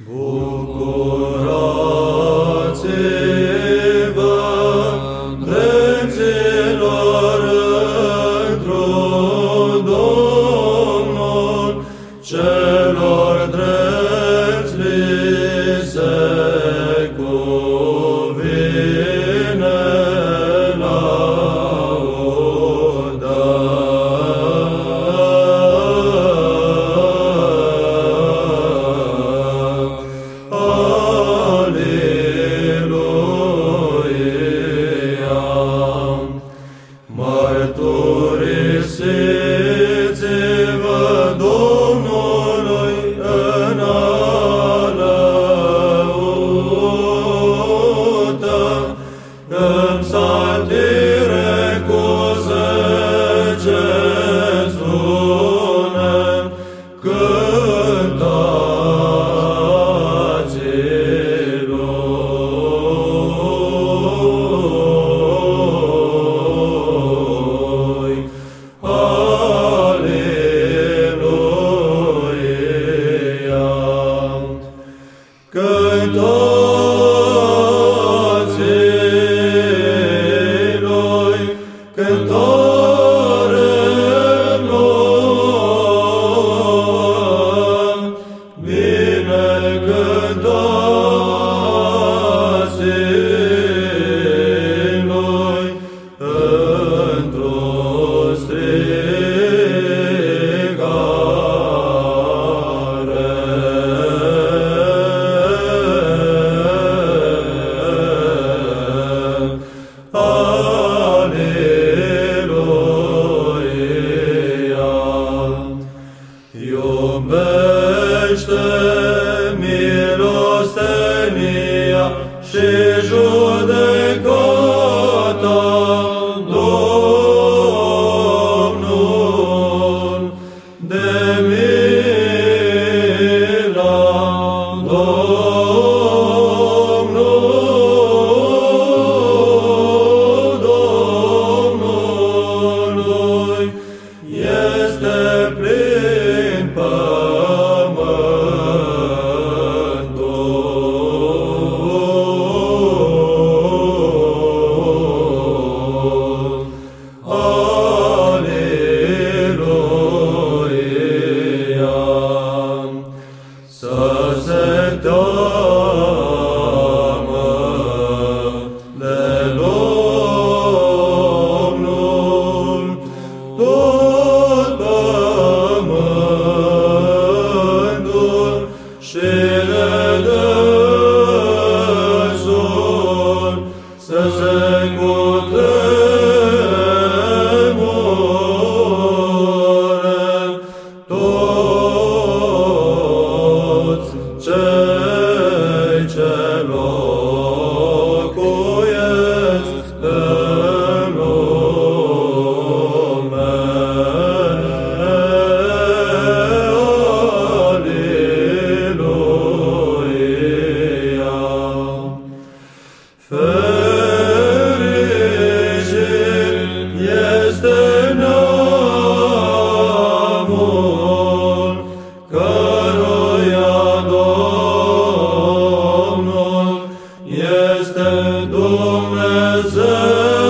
Boa. Este Dumnezeu,